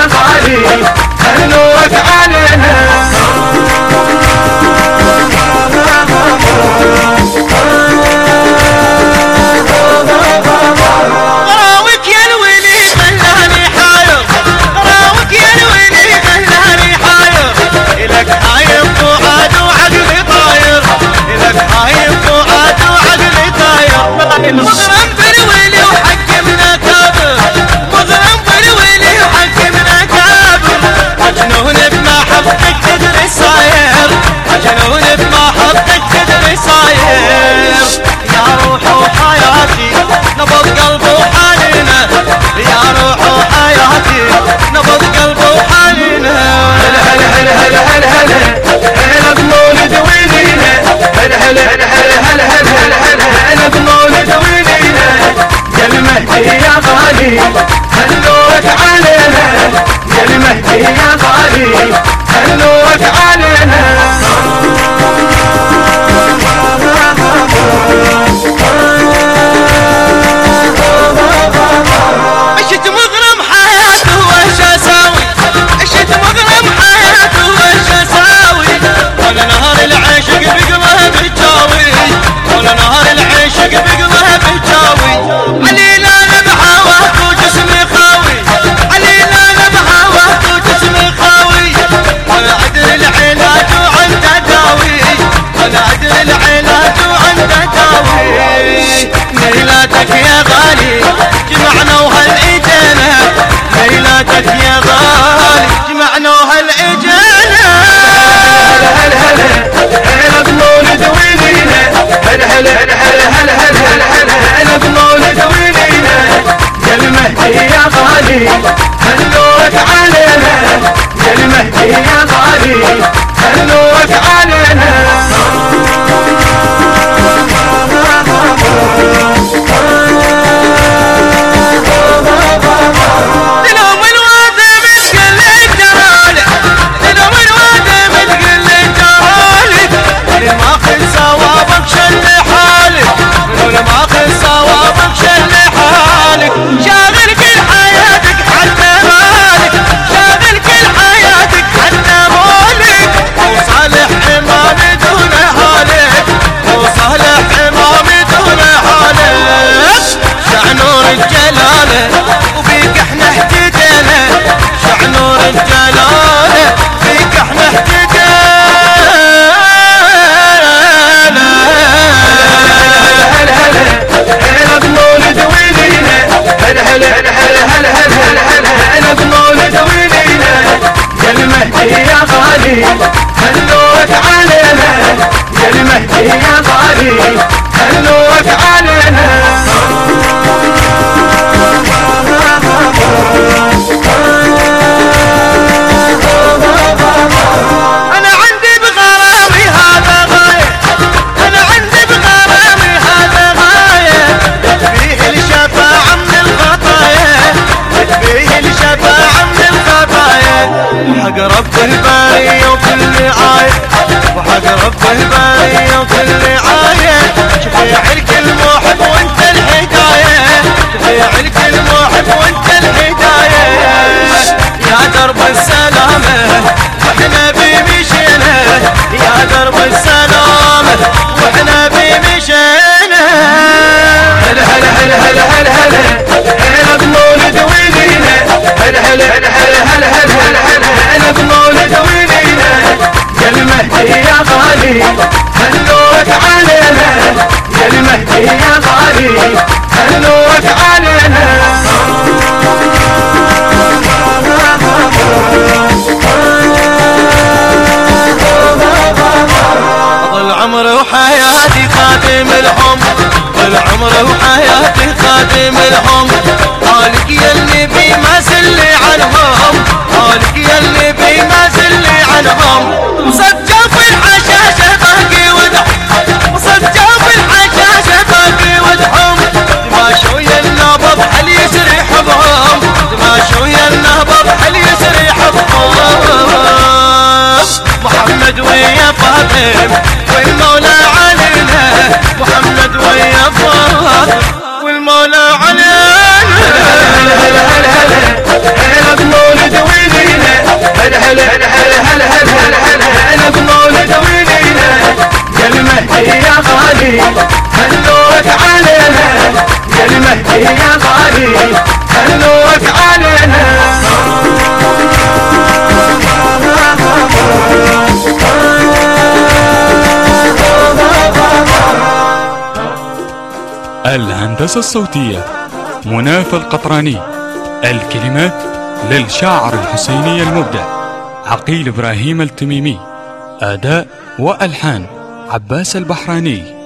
غالي خلوك علينا. رب باري وكل عايد. وحق رب باري يا غالي هلوك علينا طول عمري وحياتي خادم الحم طول عمري وحياتي خادم الحم مالك يا النبي ما سلي عنهم الحسين والمولى علينا محمد ويا فاطمة والمولى علينا هلا هلا هلا هلا هلا هلا هلا هلا يا المهدي يا غالي هلوك علينا يا المهدي يا غالي الهندسة الصوتية مناف القطراني الكلمات للشاعر الحسيني المبدع عقيل إبراهيم التميمي أداء وألحان عباس البحراني.